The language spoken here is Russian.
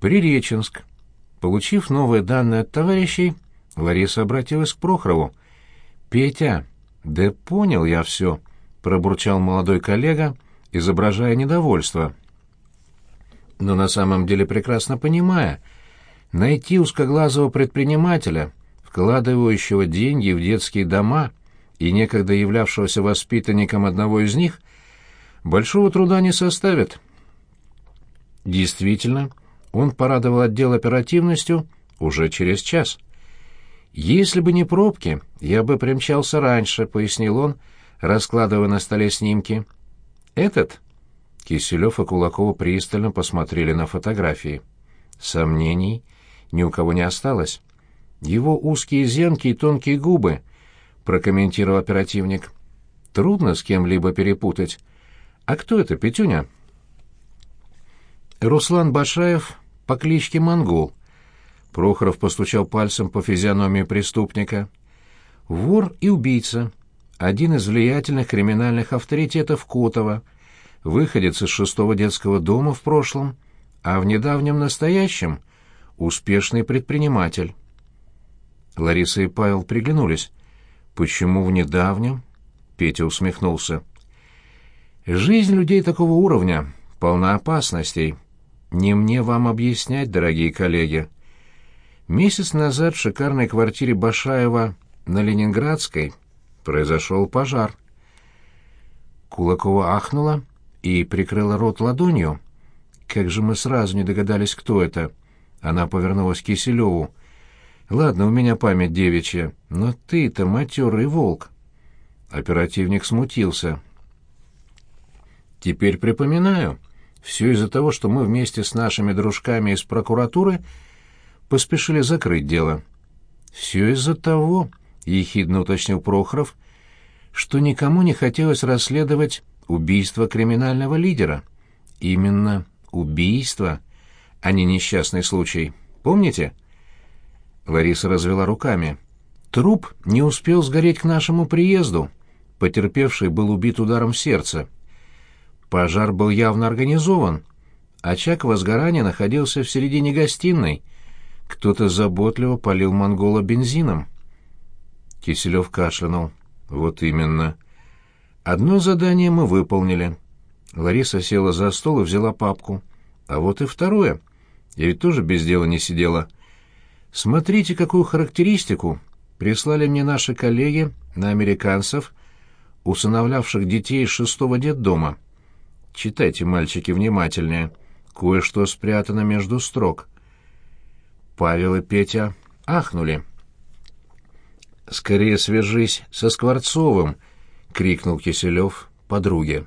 Приреченск. Получив новые данные от товарищей, Лариса обратилась к Прохорову. «Петя, да понял я все», — пробурчал молодой коллега, изображая недовольство. Но на самом деле прекрасно понимая, найти узкоглазого предпринимателя, вкладывающего деньги в детские дома и некогда являвшегося воспитанником одного из них, большого труда не составит. Действительно, он порадовал отдел оперативностью уже через час. «Если бы не пробки, я бы примчался раньше», — пояснил он, раскладывая на столе снимки. «Этот?» Киселев и Кулакова пристально посмотрели на фотографии. Сомнений ни у кого не осталось. Его узкие зенки и тонкие губы, прокомментировал оперативник. Трудно с кем-либо перепутать. А кто это, Петюня? Руслан Башаев по кличке Монгол. Прохоров постучал пальцем по физиономии преступника. Вор и убийца. Один из влиятельных криминальных авторитетов Котова, выходец из шестого детского дома в прошлом, а в недавнем настоящем — успешный предприниматель. Лариса и Павел приглянулись. «Почему в недавнем?» — Петя усмехнулся. «Жизнь людей такого уровня полна опасностей. Не мне вам объяснять, дорогие коллеги. Месяц назад в шикарной квартире Башаева на Ленинградской произошел пожар. Кулакова ахнула и прикрыла рот ладонью. Как же мы сразу не догадались, кто это. Она повернулась к Киселеву. «Ладно, у меня память девичья, но ты-то матерый волк». Оперативник смутился. «Теперь припоминаю. Все из-за того, что мы вместе с нашими дружками из прокуратуры поспешили закрыть дело. Все из-за того, — ехидно уточнил Прохоров, — что никому не хотелось расследовать убийство криминального лидера. Именно убийство, а не несчастный случай. Помните? Лариса развела руками. Труп не успел сгореть к нашему приезду. Потерпевший был убит ударом в сердце. Пожар был явно организован. Очаг возгорания находился в середине гостиной. Кто-то заботливо полил монгола бензином. Киселев кашлянул. «Вот именно. Одно задание мы выполнили». Лариса села за стол и взяла папку. «А вот и второе. Я ведь тоже без дела не сидела. Смотрите, какую характеристику прислали мне наши коллеги на американцев, усыновлявших детей из шестого детдома. Читайте, мальчики, внимательнее. Кое-что спрятано между строк. Павел и Петя ахнули. «Скорее свяжись со Скворцовым!» — крикнул Киселев подруге.